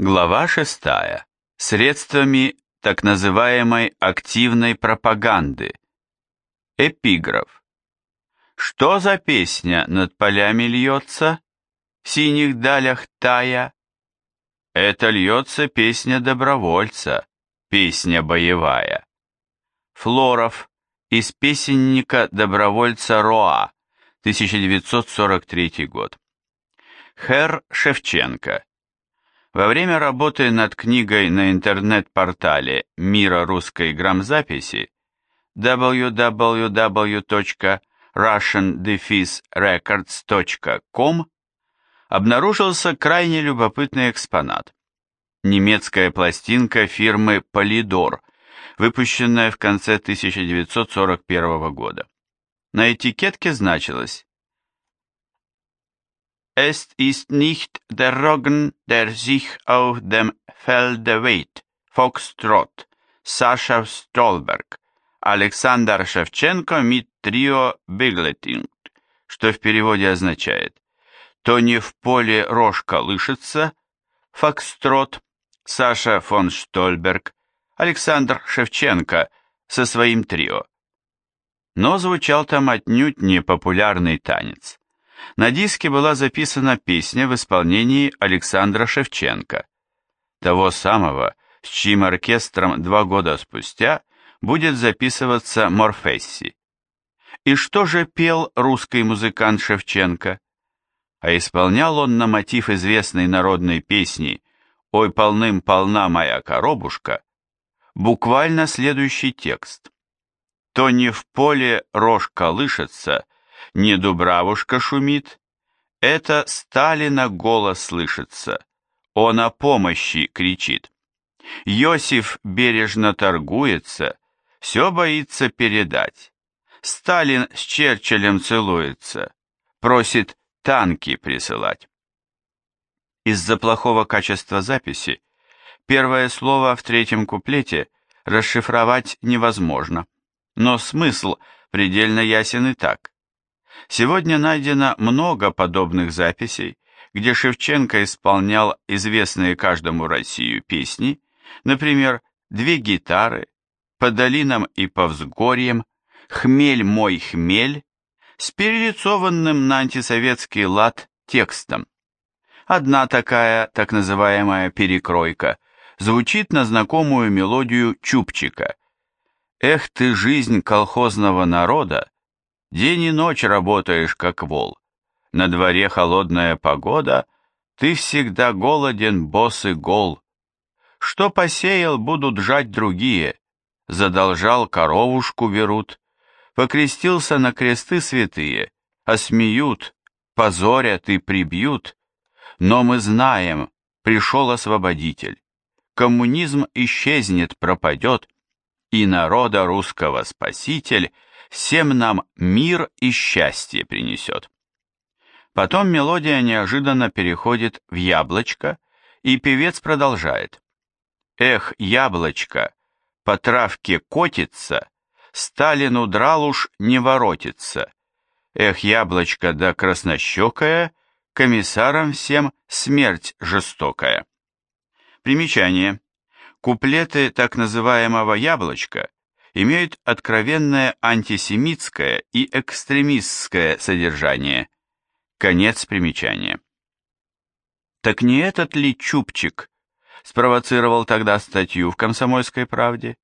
Глава 6. Средствами так называемой активной пропаганды. Эпиграф. Что за песня над полями льется, в синих далях тая? Это льется песня добровольца, песня боевая. Флоров из песенника добровольца Роа, 1943 год. Хер Шевченко. Во время работы над книгой на интернет-портале «Мира русской грамзаписи» www.russian-records.com обнаружился крайне любопытный экспонат. Немецкая пластинка фирмы Polydor, выпущенная в конце 1941 года. На этикетке значилось Es ist nicht der Roggen, der sich auf dem Felde weht. Foxtrot. Саша Столберг. Александр Шевченко mit Trio Биглетинг, что в переводе означает «То не в поле рожка лышится», Фокстрот, Саша фон Штольберг, Александр Шевченко со своим трио. Но звучал там отнюдь не популярный танец. На диске была записана песня в исполнении Александра Шевченко, того самого, с чьим оркестром два года спустя будет записываться Морфесси. И что же пел русский музыкант Шевченко? А исполнял он на мотив известной народной песни «Ой, полным-полна моя коробушка» буквально следующий текст. «То не в поле рожь колышется, не Дубравушка шумит, это Сталина голос слышится, он о помощи кричит. Йосиф бережно торгуется, все боится передать. Сталин с Черчиллем целуется, просит танки присылать. Из-за плохого качества записи первое слово в третьем куплете расшифровать невозможно, но смысл предельно ясен и так. Сегодня найдено много подобных записей, где Шевченко исполнял известные каждому Россию песни, например, «Две гитары», «По долинам и по взгорьям», «Хмель мой хмель», с перелицованным на антисоветский лад текстом. Одна такая, так называемая перекройка, звучит на знакомую мелодию Чупчика. «Эх ты, жизнь колхозного народа, День и ночь работаешь, как вол. На дворе холодная погода, ты всегда голоден, босс и гол. Что посеял, будут жать другие. Задолжал, коровушку берут. Покрестился на кресты святые, осмеют, позорят и прибьют. Но мы знаем, пришел освободитель. Коммунизм исчезнет, пропадет, и народа русского спаситель — всем нам мир и счастье принесет. Потом мелодия неожиданно переходит в яблочко, и певец продолжает. Эх, яблочко, по травке котится, Сталину драл уж не воротится. Эх, яблочко да краснощекое, комиссарам всем смерть жестокая. Примечание. Куплеты так называемого яблочка имеют откровенное антисемитское и экстремистское содержание. Конец примечания. Так не этот ли Чупчик спровоцировал тогда статью в «Комсомольской правде»?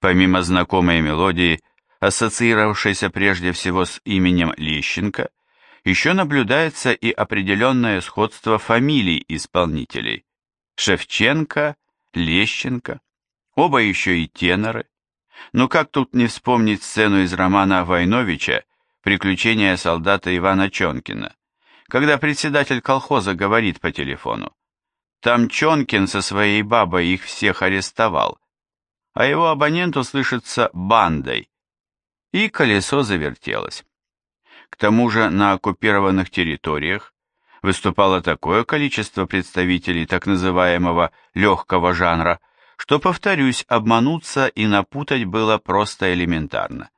Помимо знакомой мелодии, ассоциировавшейся прежде всего с именем Лещенко, еще наблюдается и определенное сходство фамилий исполнителей. Шевченко, Лещенко, оба еще и теноры, но как тут не вспомнить сцену из романа Войновича «Приключения солдата Ивана Чонкина», когда председатель колхоза говорит по телефону, «Там Чонкин со своей бабой их всех арестовал», а его абонент услышится «бандой», и колесо завертелось. К тому же на оккупированных территориях выступало такое количество представителей так называемого легкого жанра – что, повторюсь, обмануться и напутать было просто элементарно.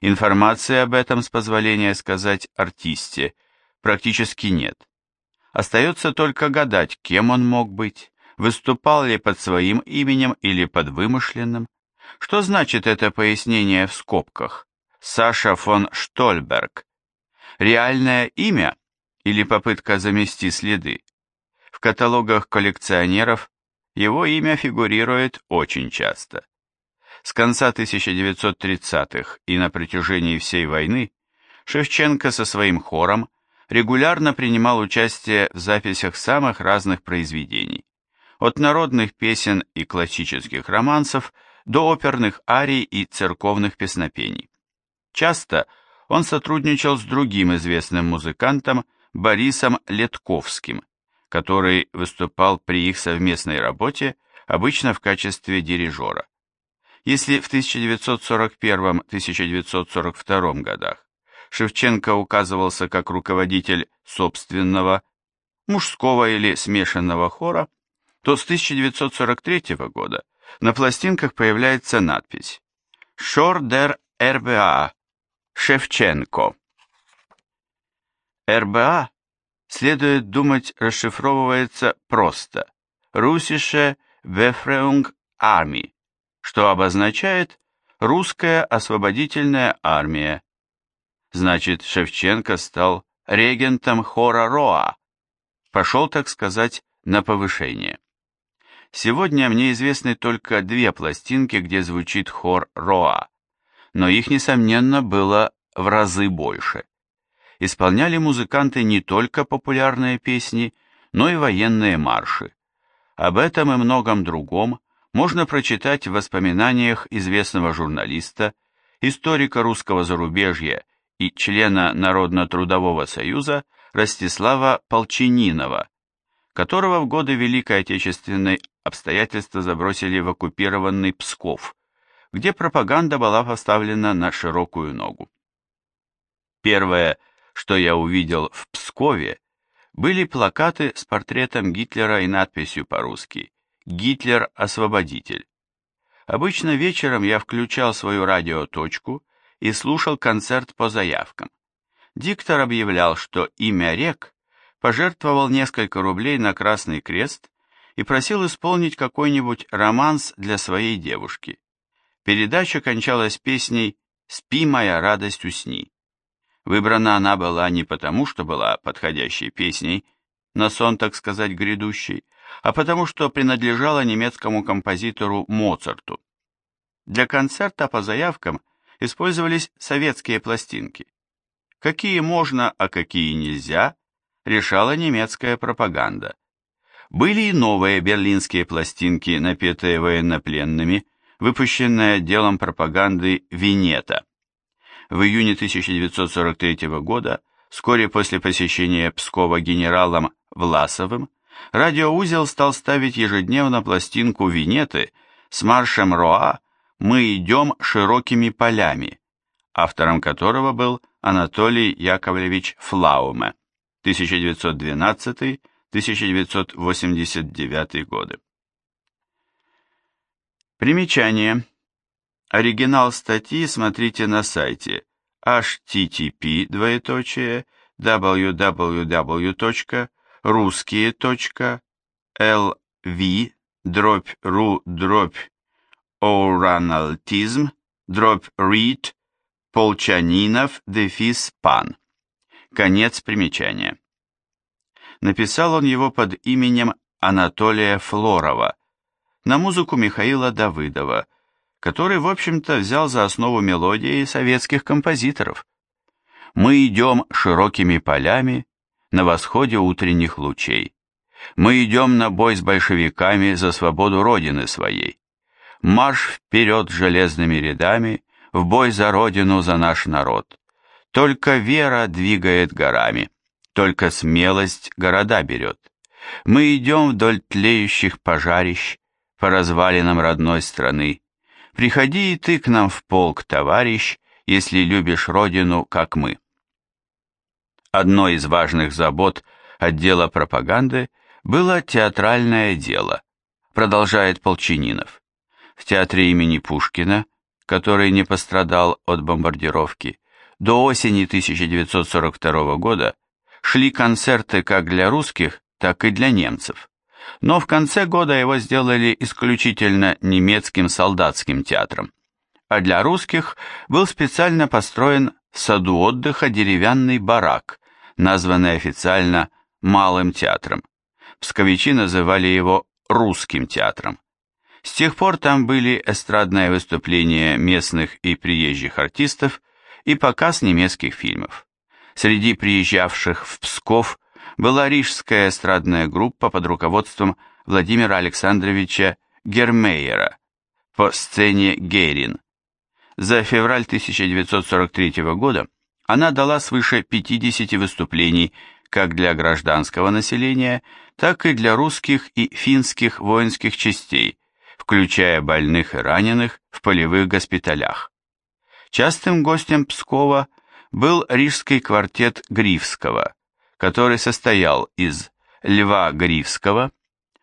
Информации об этом, с позволения сказать, артисте, практически нет. Остается только гадать, кем он мог быть, Выступал ли под своим именем или под вымышленным? Что значит это пояснение в скобках? Саша фон Штольберг. Реальное имя или попытка замести следы? В каталогах коллекционеров его имя фигурирует очень часто. С конца 1930-х и на протяжении всей войны Шевченко со своим хором регулярно принимал участие в записях самых разных произведений, от народных песен и классических романсов до оперных арий и церковных песнопений. Часто он сотрудничал с другим известным музыкантом Борисом Летковским, который выступал при их совместной работе обычно в качестве дирижера. Если в 1941-1942 годах Шевченко указывался как руководитель собственного, мужского или смешанного хора, то с 1943 года на пластинках появляется надпись «Шор дер РБА Шевченко». РБА, следует думать, расшифровывается просто «Русише Бефреунг Арми», что обозначает «Русская освободительная армия», Значит, Шевченко стал регентом хора Роа, пошел, так сказать, на повышение. Сегодня мне известны только две пластинки, где звучит хор Роа, но их, несомненно, было в разы больше. Исполняли музыканты не только популярные песни, но и военные марши. Об этом и многом другом можно прочитать в воспоминаниях известного журналиста, историка русского зарубежья и члена Народно-трудового союза Ростислава Полчининова, которого в годы Великой Отечественной обстоятельства забросили в оккупированный Псков, где пропаганда была поставлена на широкую ногу. Первое, что я увидел в Пскове, были плакаты с портретом Гитлера и надписью по-русски «Гитлер – освободитель». Обычно вечером я включал свою радиоточку и слушал концерт по заявкам. Диктор объявлял, что имя рек пожертвовал несколько рублей на Красный Крест и просил исполнить какой-нибудь романс для своей девушки. Передача кончалась песней «Спи, моя радость, усни». Выбрана она была не потому, что была подходящей песней, на сон, так сказать, грядущий, а потому что принадлежала немецкому композитору Моцарту. Для концерта по заявкам использовались советские пластинки. Какие можно, а какие нельзя, решала немецкая пропаганда. Были и новые берлинские пластинки, напетые военнопленными, выпущенные отделом пропаганды Винета. В июне 1943 года, вскоре после посещения Пскова генералом Власовым, радиоузел стал ставить ежедневно пластинку Винеты с маршем Роа «Мы идем широкими полями», автором которого был Анатолий Яковлевич Флауме, 1912-1989 годы. Примечание. Оригинал статьи смотрите на сайте http двоеточие www.русские.lv дробь ру дробь Оураналтизм, дробь Рид, Полчанинов, дефис Пан. Конец примечания. Написал он его под именем Анатолия Флорова, на музыку Михаила Давыдова, который, в общем-то, взял за основу мелодии советских композиторов. Мы идем широкими полями на восходе утренних лучей. Мы идем на бой с большевиками за свободу Родины своей марш вперед железными рядами, в бой за родину, за наш народ. Только вера двигает горами, только смелость города берет. Мы идем вдоль тлеющих пожарищ, по развалинам родной страны. Приходи и ты к нам в полк, товарищ, если любишь родину, как мы. Одной из важных забот отдела пропаганды было театральное дело, продолжает Полчининов в театре имени Пушкина, который не пострадал от бомбардировки, до осени 1942 года шли концерты как для русских, так и для немцев. Но в конце года его сделали исключительно немецким солдатским театром, а для русских был специально построен в саду отдыха деревянный барак, названный официально Малым театром. Псковичи называли его Русским театром. С тех пор там были эстрадные выступления местных и приезжих артистов и показ немецких фильмов. Среди приезжавших в Псков была рижская эстрадная группа под руководством Владимира Александровича Гермейера по сцене Герин. За февраль 1943 года она дала свыше 50 выступлений как для гражданского населения, так и для русских и финских воинских частей, включая больных и раненых в полевых госпиталях. Частым гостем Пскова был рижский квартет Грифского, который состоял из Льва Грифского,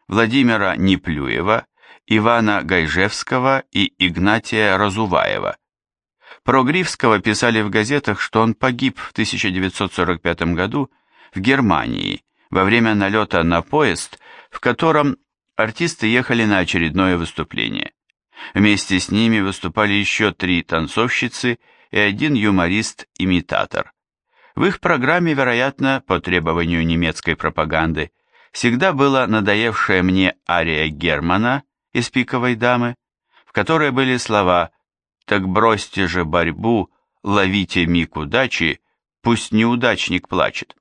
Владимира Неплюева, Ивана Гайжевского и Игнатия Разуваева. Про Грифского писали в газетах, что он погиб в 1945 году в Германии во время налета на поезд, в котором артисты ехали на очередное выступление. Вместе с ними выступали еще три танцовщицы и один юморист-имитатор. В их программе, вероятно, по требованию немецкой пропаганды, всегда была надоевшая мне ария Германа из «Пиковой дамы», в которой были слова «Так бросьте же борьбу, ловите миг удачи, пусть неудачник плачет».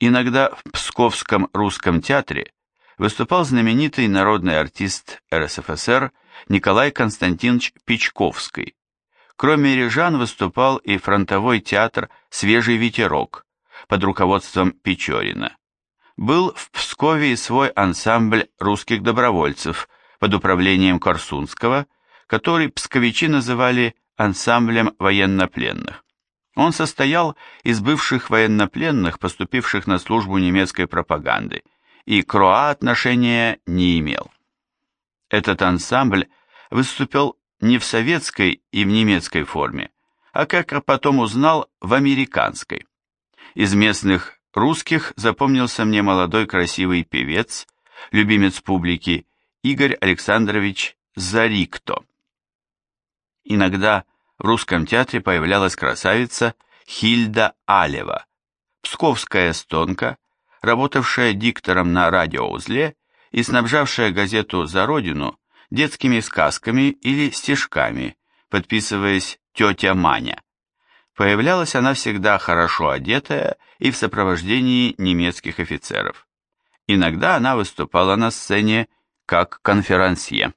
Иногда в Псковском русском театре выступал знаменитый народный артист РСФСР Николай Константинович Печковский. Кроме рижан выступал и фронтовой театр «Свежий ветерок» под руководством Печорина. Был в Пскове свой ансамбль русских добровольцев под управлением Корсунского, который псковичи называли ансамблем военнопленных. Он состоял из бывших военнопленных, поступивших на службу немецкой пропаганды, и к РОА отношения не имел. Этот ансамбль выступил не в советской и в немецкой форме, а, как потом узнал, в американской. Из местных русских запомнился мне молодой красивый певец, любимец публики, Игорь Александрович Зарикто. Иногда в русском театре появлялась красавица Хильда Алева, псковская эстонка, работавшая диктором на радиоузле и снабжавшая газету «За Родину» детскими сказками или стишками, подписываясь «Тетя Маня». Появлялась она всегда хорошо одетая и в сопровождении немецких офицеров. Иногда она выступала на сцене как конферансье.